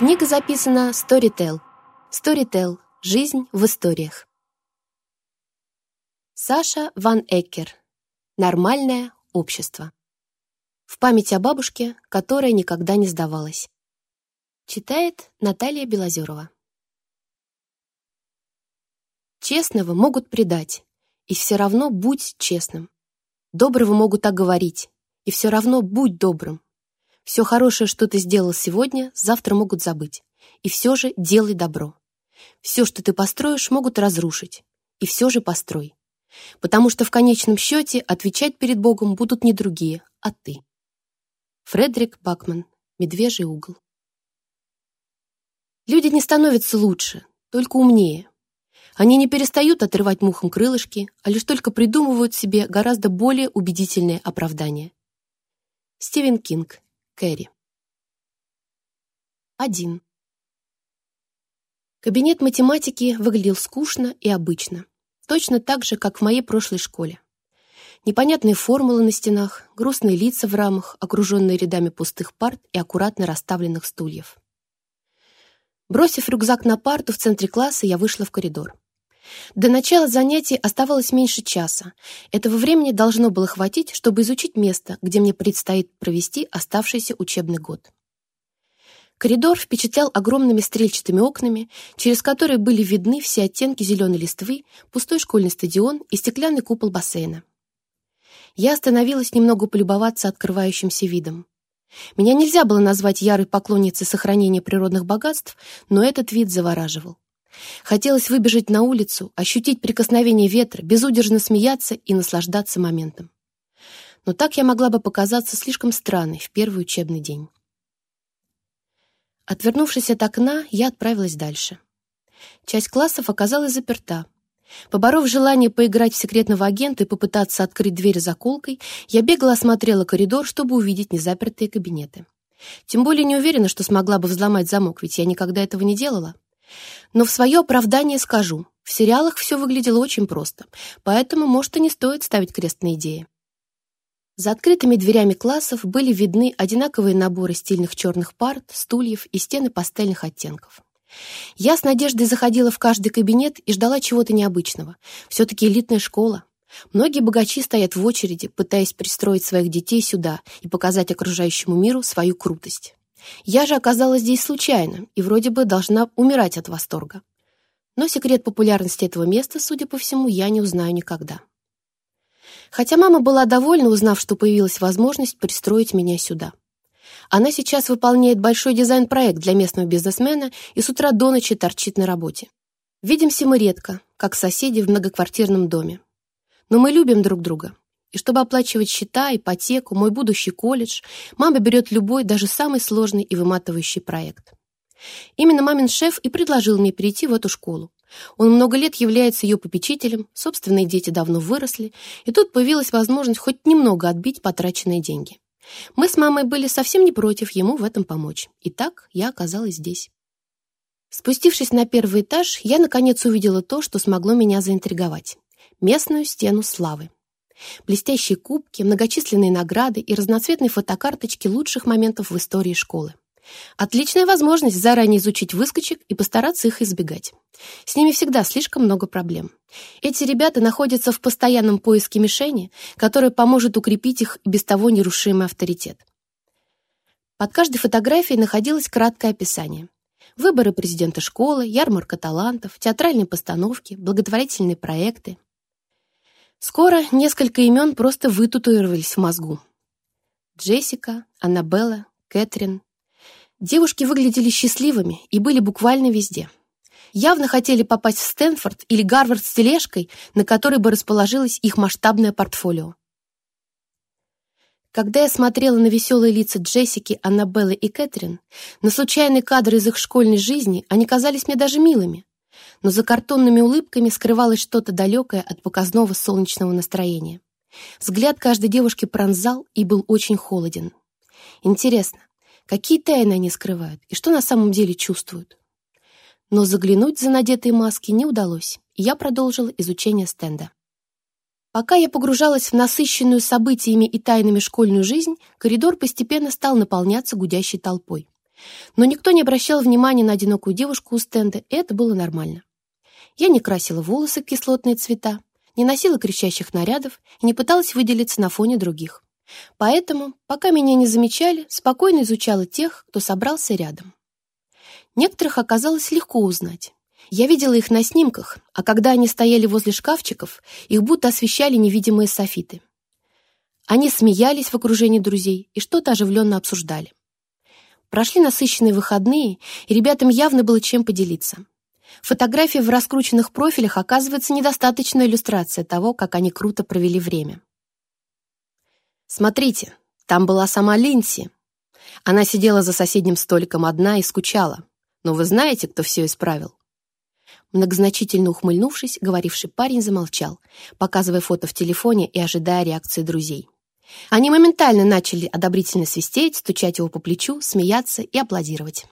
Книга записана Storytel. Storytel. Жизнь в историях. Саша Ван Эккер. Нормальное общество. В память о бабушке, которая никогда не сдавалась. Читает Наталья Белозерова. Честного могут предать, и все равно будь честным. Доброго могут оговорить, и все равно будь добрым. Все хорошее, что ты сделал сегодня, завтра могут забыть. И все же делай добро. Все, что ты построишь, могут разрушить. И все же построй. Потому что в конечном счете отвечать перед Богом будут не другие, а ты. Фредерик Бакман. Медвежий угол. Люди не становятся лучше, только умнее. Они не перестают отрывать мухам крылышки, а лишь только придумывают себе гораздо более убедительные оправдания. Стивен Кинг. Кэрри. 1. Кабинет математики выглядел скучно и обычно, точно так же, как в моей прошлой школе. Непонятные формулы на стенах, грустные лица в рамах, окруженные рядами пустых парт и аккуратно расставленных стульев. Бросив рюкзак на парту в центре класса, я вышла в коридор. До начала занятий оставалось меньше часа. Этого времени должно было хватить, чтобы изучить место, где мне предстоит провести оставшийся учебный год. Коридор впечатлял огромными стрельчатыми окнами, через которые были видны все оттенки зеленой листвы, пустой школьный стадион и стеклянный купол бассейна. Я остановилась немного полюбоваться открывающимся видом. Меня нельзя было назвать ярой поклонницей сохранения природных богатств, но этот вид завораживал. Хотелось выбежать на улицу, ощутить прикосновение ветра, безудержно смеяться и наслаждаться моментом. Но так я могла бы показаться слишком странной в первый учебный день. Отвернувшись от окна, я отправилась дальше. Часть классов оказалась заперта. Поборов желание поиграть в секретного агента и попытаться открыть дверь заколкой, я бегло осмотрела коридор, чтобы увидеть незапертые кабинеты. Тем более не уверена, что смогла бы взломать замок, ведь я никогда этого не делала. Но в свое оправдание скажу, в сериалах все выглядело очень просто, поэтому, может, и не стоит ставить крест на идеи. За открытыми дверями классов были видны одинаковые наборы стильных черных парт, стульев и стены пастельных оттенков. Я с надеждой заходила в каждый кабинет и ждала чего-то необычного. Все-таки элитная школа. Многие богачи стоят в очереди, пытаясь пристроить своих детей сюда и показать окружающему миру свою крутость. Я же оказалась здесь случайно и вроде бы должна умирать от восторга. Но секрет популярности этого места, судя по всему, я не узнаю никогда. Хотя мама была довольна, узнав, что появилась возможность пристроить меня сюда. Она сейчас выполняет большой дизайн-проект для местного бизнесмена и с утра до ночи торчит на работе. Видимся мы редко, как соседи в многоквартирном доме. Но мы любим друг друга, и чтобы оплачивать счета, ипотеку, мой будущий колледж, мама берет любой, даже самый сложный и выматывающий проект. Именно мамин шеф и предложил мне перейти в эту школу. Он много лет является ее попечителем, собственные дети давно выросли, и тут появилась возможность хоть немного отбить потраченные деньги. Мы с мамой были совсем не против ему в этом помочь. И так я оказалась здесь. Спустившись на первый этаж, я наконец увидела то, что смогло меня заинтриговать. Местную стену славы. Блестящие кубки, многочисленные награды и разноцветные фотокарточки лучших моментов в истории школы. Отличная возможность заранее изучить выскочек и постараться их избегать. С ними всегда слишком много проблем. Эти ребята находятся в постоянном поиске мишени, которая поможет укрепить их без того нерушимый авторитет. Под каждой фотографией находилось краткое описание. Выборы президента школы, ярмарка талантов, театральные постановки, благотворительные проекты — Скоро несколько имен просто вытатуировались в мозгу. Джессика, Аннабелла, Кэтрин. Девушки выглядели счастливыми и были буквально везде. Явно хотели попасть в Стэнфорд или Гарвард с тележкой, на которой бы расположилось их масштабное портфолио. Когда я смотрела на веселые лица Джессики, Аннабеллы и Кэтрин, на случайные кадры из их школьной жизни, они казались мне даже милыми но за картонными улыбками скрывалось что-то далекое от показного солнечного настроения. Взгляд каждой девушки пронзал и был очень холоден. Интересно, какие тайны они скрывают и что на самом деле чувствуют? Но заглянуть за надетые маски не удалось, и я продолжила изучение стенда. Пока я погружалась в насыщенную событиями и тайнами школьную жизнь, коридор постепенно стал наполняться гудящей толпой. Но никто не обращал внимания на одинокую девушку у стенда, и это было нормально. Я не красила волосы в кислотные цвета, не носила кричащих нарядов и не пыталась выделиться на фоне других. Поэтому, пока меня не замечали, спокойно изучала тех, кто собрался рядом. Некоторых оказалось легко узнать. Я видела их на снимках, а когда они стояли возле шкафчиков, их будто освещали невидимые софиты. Они смеялись в окружении друзей и что-то оживленно обсуждали. Прошли насыщенные выходные, и ребятам явно было чем поделиться. Фотографии в раскрученных профилях оказывается недостаточной иллюстрацией того, как они круто провели время. Смотрите, там была сама Линси. Она сидела за соседним столиком одна и скучала. Но вы знаете, кто все исправил? Многозначительно ухмыльнувшись, говоривший парень замолчал, показывая фото в телефоне и ожидая реакции друзей. Они моментально начали одобрительно свистеть, стучать его по плечу, смеяться и аплодировать.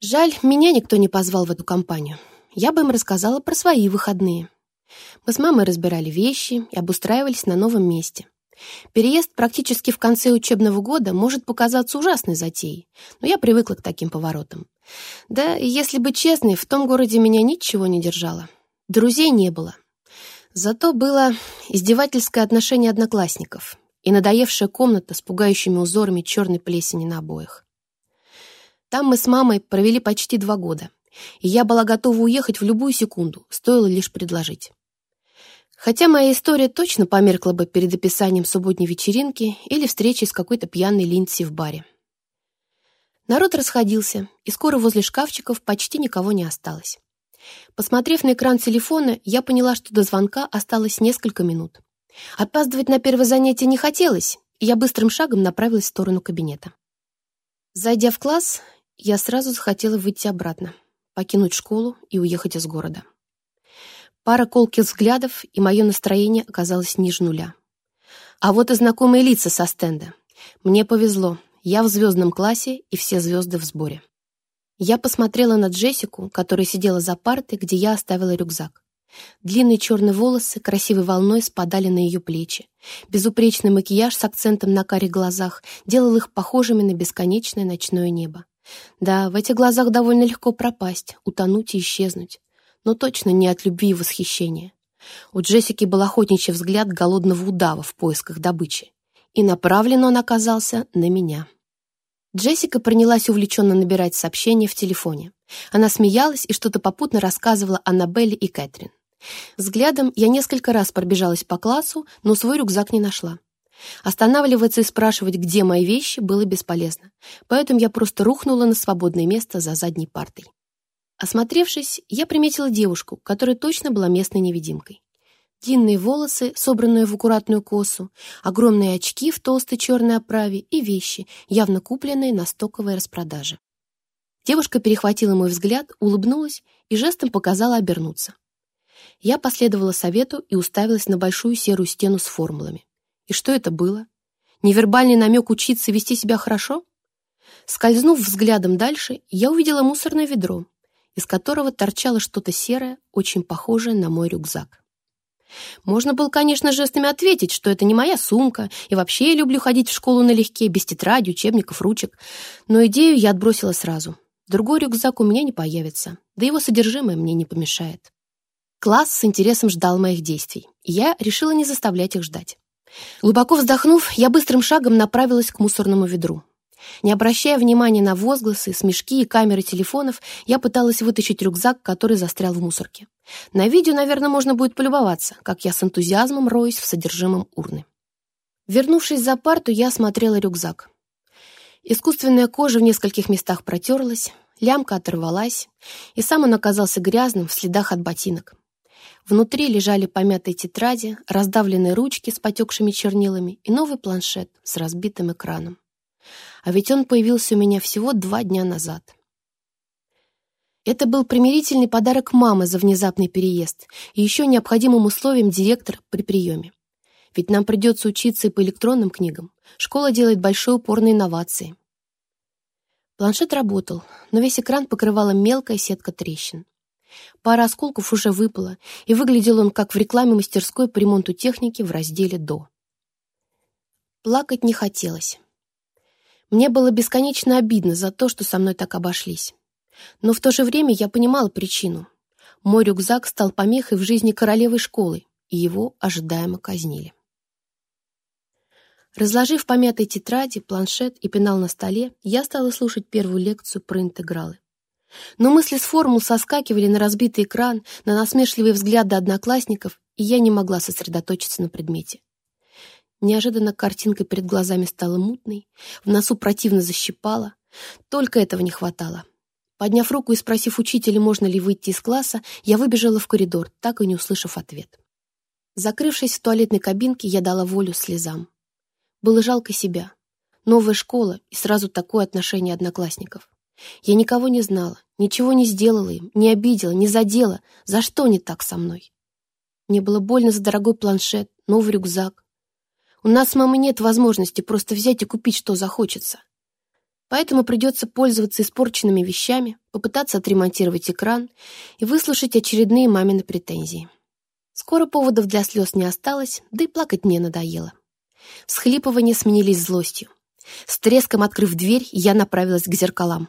Жаль, меня никто не позвал в эту компанию. Я бы им рассказала про свои выходные. Мы с мамой разбирали вещи и обустраивались на новом месте. Переезд практически в конце учебного года может показаться ужасной затеей, но я привыкла к таким поворотам. Да, если быть честной, в том городе меня ничего не держало. Друзей не было. Зато было издевательское отношение одноклассников и надоевшая комната с пугающими узорами черной плесени на обоях. Там мы с мамой провели почти два года, и я была готова уехать в любую секунду, стоило лишь предложить. Хотя моя история точно померкла бы перед описанием субботней вечеринки или встречи с какой-то пьяной Линдси в баре. Народ расходился, и скоро возле шкафчиков почти никого не осталось. Посмотрев на экран телефона, я поняла, что до звонка осталось несколько минут. Опаздывать на первое занятие не хотелось, и я быстрым шагом направилась в сторону кабинета. Зайдя в класс, я сразу захотела выйти обратно, покинуть школу и уехать из города. Пара колких взглядов, и мое настроение оказалось ниже нуля. А вот и знакомые лица со стенда. Мне повезло, я в звездном классе, и все звезды в сборе. Я посмотрела на Джессику, которая сидела за партой, где я оставила рюкзак. Длинные черные волосы красивой волной спадали на ее плечи. Безупречный макияж с акцентом на каре глазах делал их похожими на бесконечное ночное небо. Да, в этих глазах довольно легко пропасть, утонуть и исчезнуть. Но точно не от любви и восхищения. У Джессики был охотничий взгляд голодного удава в поисках добычи. И направлен он оказался на меня. Джессика принялась увлеченно набирать сообщения в телефоне. Она смеялась и что-то попутно рассказывала Аннабелле и Кэтрин. Взглядом я несколько раз пробежалась по классу, но свой рюкзак не нашла. Останавливаться и спрашивать, где мои вещи, было бесполезно, поэтому я просто рухнула на свободное место за задней партой. Осмотревшись, я приметила девушку, которая точно была местной невидимкой. Длинные волосы, собранные в аккуратную косу, огромные очки в толстой черной оправе и вещи, явно купленные на стоковой распродаже. Девушка перехватила мой взгляд, улыбнулась и жестом показала обернуться. Я последовала совету и уставилась на большую серую стену с формулами. И что это было? Невербальный намек учиться вести себя хорошо? Скользнув взглядом дальше, я увидела мусорное ведро, из которого торчало что-то серое, очень похожее на мой рюкзак. Можно было, конечно, жестами ответить, что это не моя сумка, и вообще я люблю ходить в школу налегке, без тетради, учебников, ручек. Но идею я отбросила сразу. Другой рюкзак у меня не появится, да его содержимое мне не помешает. Класс с интересом ждал моих действий, и я решила не заставлять их ждать. Глубоко вздохнув, я быстрым шагом направилась к мусорному ведру. Не обращая внимания на возгласы, смешки и камеры телефонов, я пыталась вытащить рюкзак, который застрял в мусорке. На видео, наверное, можно будет полюбоваться, как я с энтузиазмом роюсь в содержимом урны. Вернувшись за парту, я осмотрела рюкзак. Искусственная кожа в нескольких местах протерлась, лямка оторвалась, и сам он оказался грязным в следах от ботинок. Внутри лежали помятые тетради, раздавленные ручки с потекшими чернилами и новый планшет с разбитым экраном. А ведь он появился у меня всего два дня назад. Это был примирительный подарок мамы за внезапный переезд и еще необходимым условием директор при приеме. Ведь нам придется учиться и по электронным книгам. Школа делает большой упор на инновации. Планшет работал, но весь экран покрывала мелкая сетка трещин. Пара осколков уже выпала, и выглядел он как в рекламе мастерской по ремонту техники в разделе «До». Плакать не хотелось. Мне было бесконечно обидно за то, что со мной так обошлись. Но в то же время я понимала причину. Мой рюкзак стал помехой в жизни королевы школы, и его ожидаемо казнили. Разложив помятые тетради, планшет и пенал на столе, я стала слушать первую лекцию про интегралы. Но мысли с формул соскакивали на разбитый экран, на насмешливые взгляды одноклассников, и я не могла сосредоточиться на предмете. Неожиданно картинка перед глазами стала мутной, в носу противно защипала. Только этого не хватало. Подняв руку и спросив учителя, можно ли выйти из класса, я выбежала в коридор, так и не услышав ответ. Закрывшись в туалетной кабинке, я дала волю слезам. Было жалко себя. Новая школа и сразу такое отношение одноклассников. Я никого не знала, ничего не сделала им, не обидела, не задела. За что они так со мной? Мне было больно за дорогой планшет, новый рюкзак. У нас с мамой нет возможности просто взять и купить, что захочется. Поэтому придется пользоваться испорченными вещами, попытаться отремонтировать экран и выслушать очередные мамины претензии. Скоро поводов для слез не осталось, да и плакать мне надоело. Всхлипывания сменились злостью. С треском открыв дверь, я направилась к зеркалам.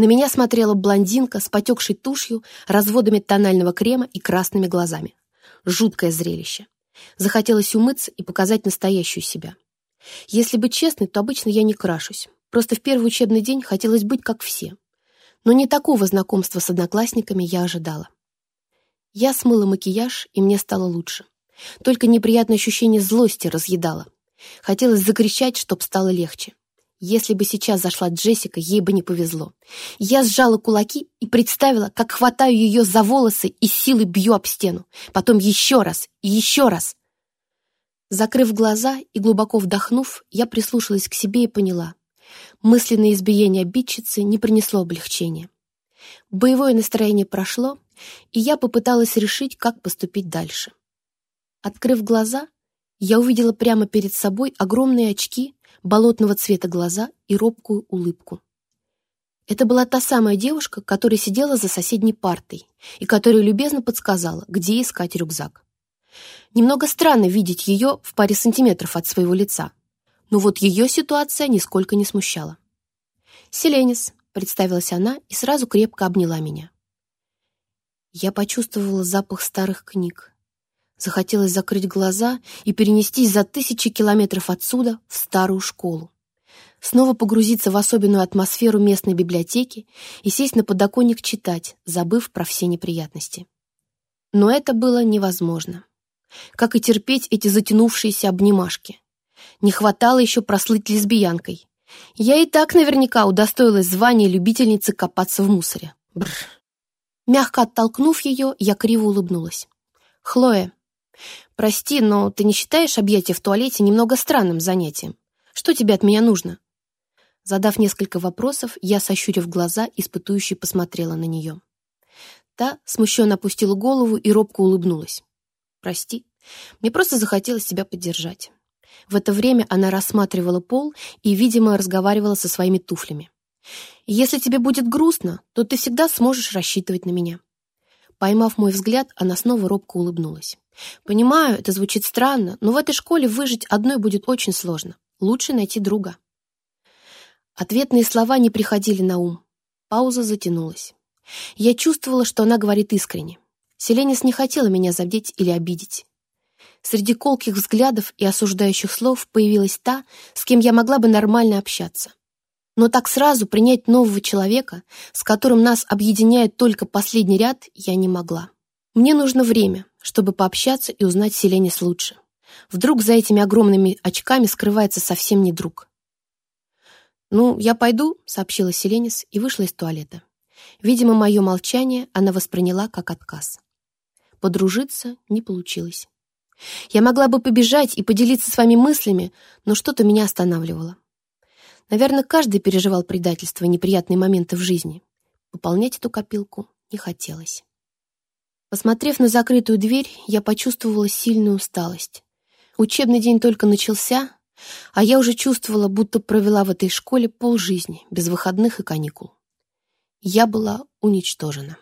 На меня смотрела блондинка с потекшей тушью, разводами тонального крема и красными глазами. Жуткое зрелище. Захотелось умыться и показать настоящую себя. Если быть честной, то обычно я не крашусь. Просто в первый учебный день хотелось быть как все. Но не такого знакомства с одноклассниками я ожидала. Я смыла макияж, и мне стало лучше. Только неприятное ощущение злости разъедало. Хотелось закричать, чтоб стало легче. Если бы сейчас зашла Джессика, ей бы не повезло. Я сжала кулаки и представила, как хватаю ее за волосы и силой бью об стену. Потом еще раз и еще раз. Закрыв глаза и глубоко вдохнув, я прислушалась к себе и поняла. Мысленное избиение обидчицы не принесло облегчения. Боевое настроение прошло, и я попыталась решить, как поступить дальше. Открыв глаза, я увидела прямо перед собой огромные очки, болотного цвета глаза и робкую улыбку. Это была та самая девушка, которая сидела за соседней партой и которая любезно подсказала, где искать рюкзак. Немного странно видеть ее в паре сантиметров от своего лица, но вот ее ситуация нисколько не смущала. «Селенис», — представилась она и сразу крепко обняла меня. Я почувствовала запах старых книг, Захотелось закрыть глаза и перенестись за тысячи километров отсюда в старую школу. Снова погрузиться в особенную атмосферу местной библиотеки и сесть на подоконник читать, забыв про все неприятности. Но это было невозможно. Как и терпеть эти затянувшиеся обнимашки. Не хватало еще прослыть лесбиянкой. Я и так наверняка удостоилась звания любительницы копаться в мусоре. Бррр. Мягко оттолкнув ее, я криво улыбнулась. «Хлоя, «Прости, но ты не считаешь объятия в туалете немного странным занятием? Что тебе от меня нужно?» Задав несколько вопросов, я, сощурив глаза, испытующе посмотрела на нее. Та смущенно опустила голову и робко улыбнулась. «Прости, мне просто захотелось тебя поддержать». В это время она рассматривала пол и, видимо, разговаривала со своими туфлями. «Если тебе будет грустно, то ты всегда сможешь рассчитывать на меня». Поймав мой взгляд, она снова робко улыбнулась. Понимаю, это звучит странно, но в этой школе выжить одной будет очень сложно. Лучше найти друга. Ответные слова не приходили на ум. Пауза затянулась. Я чувствовала, что она говорит искренне. Селенис не хотела меня задеть или обидеть. Среди колких взглядов и осуждающих слов появилась та, с кем я могла бы нормально общаться. Но так сразу принять нового человека, с которым нас объединяет только последний ряд, я не могла. Мне нужно время, чтобы пообщаться и узнать Селенис лучше. Вдруг за этими огромными очками скрывается совсем не друг. «Ну, я пойду», — сообщила Селенис и вышла из туалета. Видимо, мое молчание она восприняла как отказ. Подружиться не получилось. Я могла бы побежать и поделиться с вами мыслями, но что-то меня останавливало. Наверное, каждый переживал предательство и неприятные моменты в жизни. Пополнять эту копилку не хотелось. Посмотрев на закрытую дверь, я почувствовала сильную усталость. Учебный день только начался, а я уже чувствовала, будто провела в этой школе полжизни, без выходных и каникул. Я была уничтожена.